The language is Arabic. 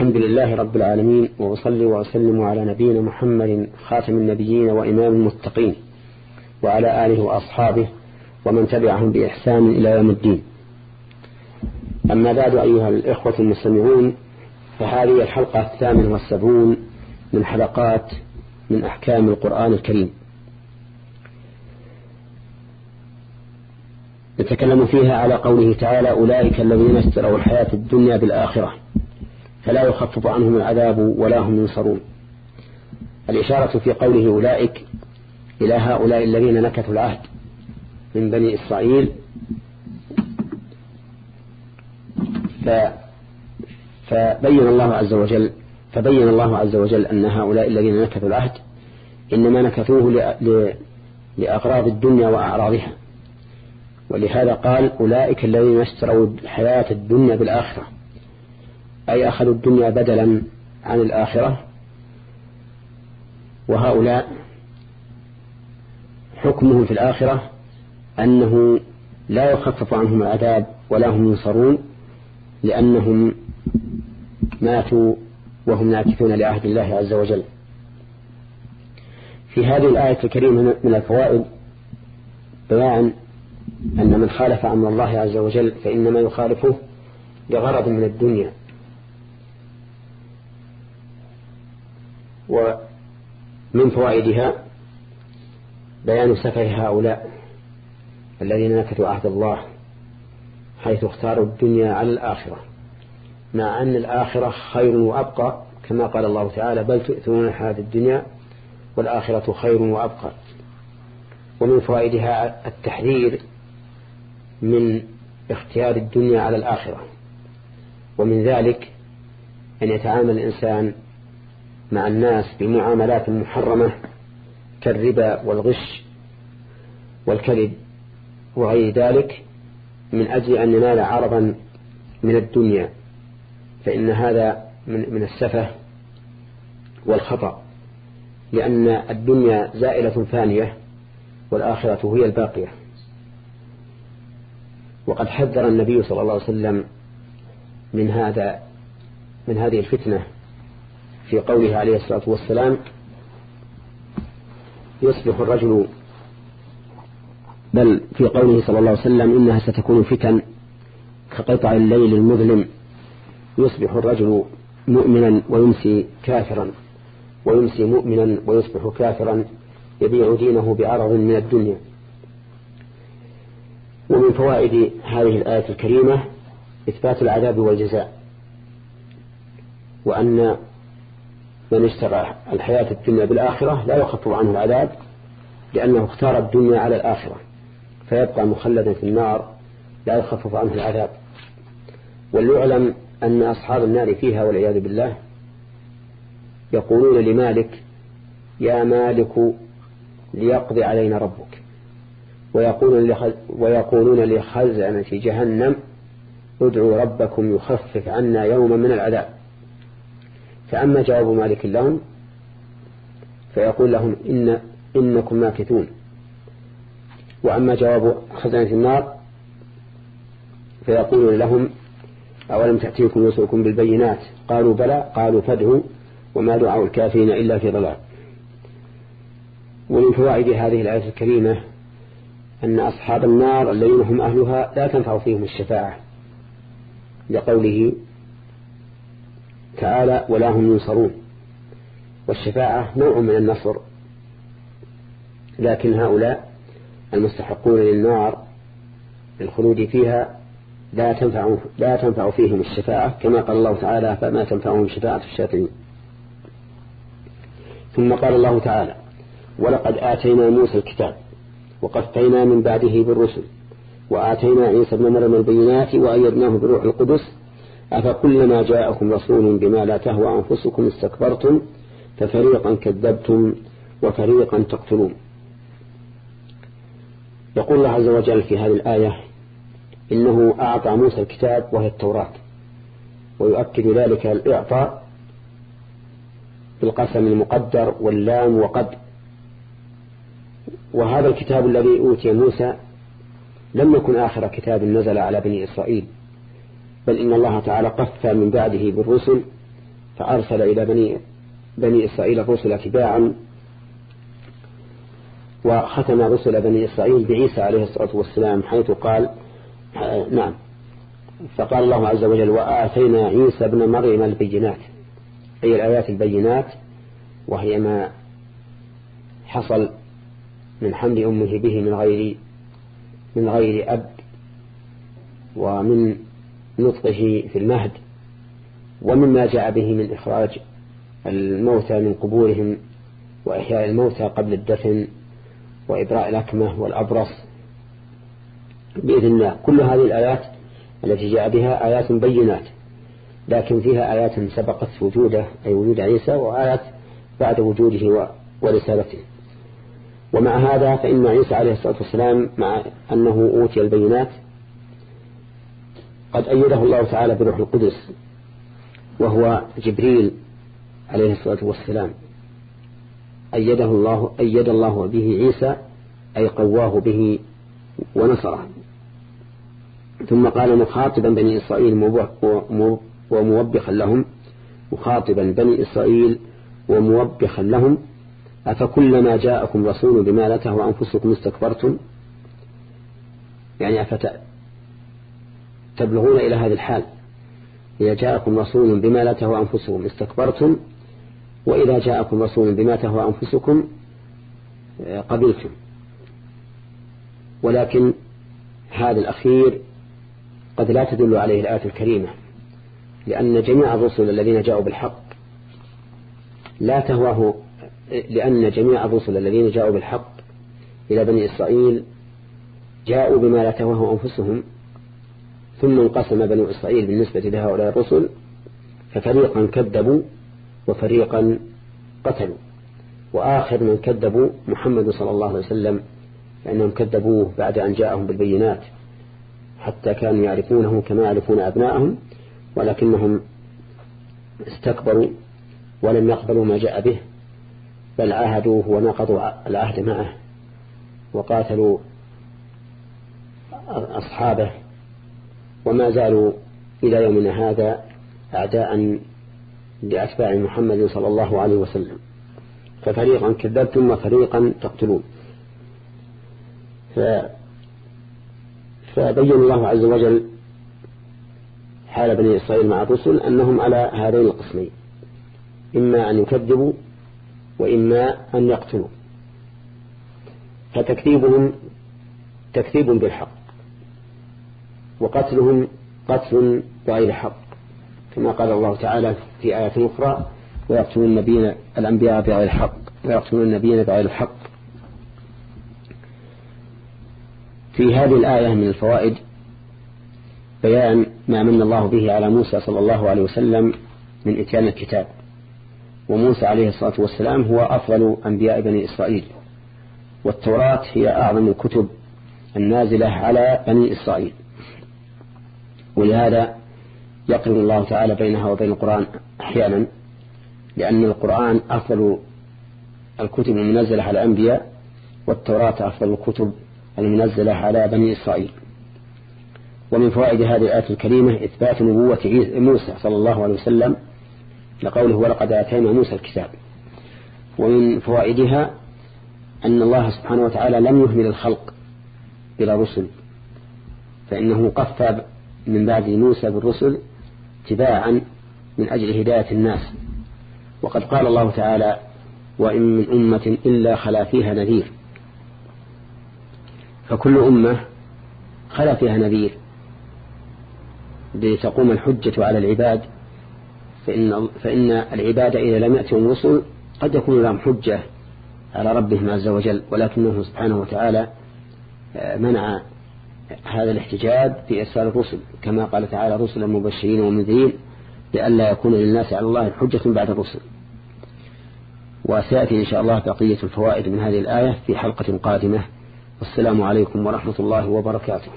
الحمد لله رب العالمين وأصلي وأسلم على نبينا محمد خاتم النبيين وإمام المتقين وعلى آله وأصحابه ومن تبعهم بإحسان إلى يوم الدين. أما بعد أيها الإخوة المستمعون فهذه الحلقة الثامنة والسبعون من حلقات من أحكام القرآن الكريم. نتكلم فيها على قوله تعالى أولئك الذين اشتروا الحياة الدنيا بالآخرة. فلا يخفف عنهم العذاب ولا هم ينصرون. الإشارة في قوله أولئك إلى هؤلاء الذين نكثوا العهد من بني إسرائيل فبين الله عز وجل فبين الله عز وجل أن هؤلاء الذين نكثوا العهد إنما نكثوه لأغراض الدنيا وأعراضها. ولهذا قال أولئك الذين اشتروا الحياة الدنيا بالآخرة. أي أخذوا الدنيا بدلا عن الآخرة. وهؤلاء حكمهم في الآخرة أنه لا يخفف عنهم العذاب ولا هم ينصرون لأنهم ماتوا وهم ناكثون لعهد الله عز وجل. في هذه الآية الكريمة من الفوائد بيان أن من خالف أمر الله عز وجل فإنما يخالفه لغرض من الدنيا. ومن فوائدها بيان سفه هؤلاء الذين نكثوا عهد الله حيث اختاروا الدنيا على الآخرة مع أن الآخرة خير وأبقى كما قال الله تعالى بل تؤثرون الحياة الدنيا والآخرة خير وأبقى. ومن فوائدها التحذير من اختيار الدنيا على الآخرة ومن ذلك أن يتعامل الإنسان مع الناس بمعاملات محرمة كالربا والغش والكذب وغير ذلك من أجل أن ينال عرضا من الدنيا فإن هذا من, من السفة والخطأ لأن الدنيا زائلة فانية والآخرة هي الباقية. وقد حذر النبي صلى الله عليه وسلم من هذا من هذه الفتنة. في قوله عليه الصلاة والسلام يصبح الرجل بل في قوله صلى الله عليه وسلم إنها ستكون فتن كقطع الليل المظلم يصبح الرجل مؤمنا ويمسي كافرا ويمسي مؤمنا ويصبح كافرا يبيع دينه بعرض من الدنيا ومن فوائد هذه الآية الكريمة إثبات العذاب والجزاء وأن من اشترى الحياة الدنيا بالآخرة لا يخفف عنه العذاب لأنه اختار الدنيا على الآخرة فيبقى مخلدا في النار لا يخفف عنه العذاب. وليعلم أن أصحاب النار فيها والعياذ بالله يقولون لمالك يا مالك ليقضي علينا ربك. ويقولون ويقولون لخزنة جهنم ادعوا ربكم يخفف عنا يوما من العذاب. فأما جواب مالك لهم فيقول لهم إن إنكم ماكثون. وأما جواب خزنة النار فيقول لهم أولم تأتيكم رسلكم بالبينات؟ قالوا بلى قالوا فادعوا وما دعوا الكافرين إلا في ضلال. ومن فوائد هذه الآية الكريمة أن أصحاب النار الذين هم أهلها لا تنفع فيهم الشفاعة لقوله تعالى ولا هم ينصرون. والشفاعة نوع من النصر. لكن هؤلاء المستحقون للنار للخلود فيها لا تنفع لا تنفع فيهم الشفاعة كما قال الله تعالى فما تنفعهم شفاعة الشافعين ثم قال الله تعالى ولقد آتينا موسى الكتاب وقفينا من بعده بالرسل وآتينا عيسى بن مريم البينات وأيدناه بروح القدس أفكلما جاءكم رسول بما لا تهوى أنفسكم استكبرتم ففريقا كذبتم وفريقا تقتلون. يقول الله عز وجل في هذه الآية إنه أعطى موسى الكتاب وهي التوراة ويؤكد ذلك الإعطاء بالقسم المقدر واللام وقد. وهذا الكتاب الذي أوتي موسى لم يكن آخر كتاب نزل على بني إسرائيل. بل إن الله تعالى قفى من بعده بالرسل فأرسل إلى بني, بني إسرائيل الرسل تباعا وختم رسل بني إسرائيل بعيسى عليه الصلاة والسلام حيث قال نعم فقال الله عز وجل وآتينا عيسى ابن مريم البينات أي الآيات البينات وهي ما حصل من حمل أمه به من غير من غير أب ومن نطقه في المهد ومما جاء به من إخراج الموتى من قبورهم وإحياء الموتى قبل الدفن وإبراء الأكمة والأبرص بإذن الله. كل هذه الآيات التي جاء بها آيات بينات لكن فيها آيات سبقت وجوده أي وجود عيسى وآيات بعد وجوده ورسالته. ومع هذا فإن عيسى عليه الصلاة والسلام مع أنه أوتي البينات قد أيده الله تعالى بروح القدس وهو جبريل عليه الصلاة والسلام. أيده الله أيد الله به عيسى أي قواه به ونصره. ثم قال مخاطبا بني إسرائيل وموبخا لهم مخاطبا بني إسرائيل وموبخا لهم. أفكلما جاءكم رسول بما لا تهوى أنفسكم استكبرتم؟ يعني تبلغون إلى هذه الحال. إذا جاءكم رسول بما لا تهوى أنفسكم استكبرتم وإذا جاءكم رسول بما تهوى أنفسكم آه، قبلتم. ولكن هذا الأخير قد لا تدل عليه الآية الكريمة لأن جميع الرسل الذين جاءوا بالحق لا تهواه لأن جميع الرسل الذين جاءوا بالحق إلى بني إسرائيل جاءوا بما لا تهواه أنفسهم ثم انقسم بنو إسرائيل بالنسبة لهؤلاء الرسل ففريقا كذبوا وفريقا قتلوا. وآخر من كذبوا محمد صلى الله عليه وسلم فإنهم كذبوه بعد أن جاءهم بالبينات حتى كانوا يعرفونه كما يعرفون أبناءهم ولكنهم استكبروا ولم يقبلوا ما جاء به بل عاهدوه ونقضوا العهد معه وقاتلوا أصحابه وما زالوا إلى يومنا هذا أعداء لأتباع محمد صلى الله عليه وسلم. ففريقا كذبتم وفريقا تقتلون. ف فبين الله عز وجل حال بني إسرائيل مع الرسل أنهم على هذين القسمين إما أن يكذبوا وإما أن يقتلوا. فتكذيبهم تكذيب بالحق. وقتلهم قتل بغير حق كما قال الله تعالى في آية أخرى ويقتلون النبيين الأنبياء بغير حق ويقتلون النبيين بغير الحق. في هذه الآية من الفوائد بيان ما من الله به على موسى صلى الله عليه وسلم من إتيان الكتاب. وموسى عليه الصلاة والسلام هو أفضل أنبياء بني إسرائيل والتوراة هي أعظم الكتب النازلة على بني إسرائيل. ولهذا يقرن الله تعالى بينها وبين القرآن أحيانا لأن القرآن أفضل الكتب المنزلة على الأنبياء والتوراة أفضل الكتب المنزلة على بني إسرائيل. ومن فوائد هذه الآية الكريمة إثبات نبوة موسى صلى الله عليه وسلم لقوله ولقد آتينا موسى الكتاب ومن فوائدها أن الله سبحانه وتعالى لم يهمل الخلق بلا رسل فإنه قفى من بعد موسى بالرسل اتباعا من أجل هداية الناس. وقد قال الله تعالى وإن من أمة إلا خلا فيها نذير. فكل أمة خلا فيها نذير. لتقوم الحجة على العباد فإن, فإن العباد إذا لم يأتهم رسل قد يكون لهم حجة على ربهم عز وجل ولكنه سبحانه وتعالى آه، منع هذا الاحتجاب في إرسال الرسل كما قال تعالى رسلا مبشرين ومنذرين لئلا يكون للناس على الله حجة بعد الرسل. وسيأتي إن شاء الله بقية الفوائد من هذه الآية في حلقة قادمة. والسلام عليكم ورحمة الله وبركاته.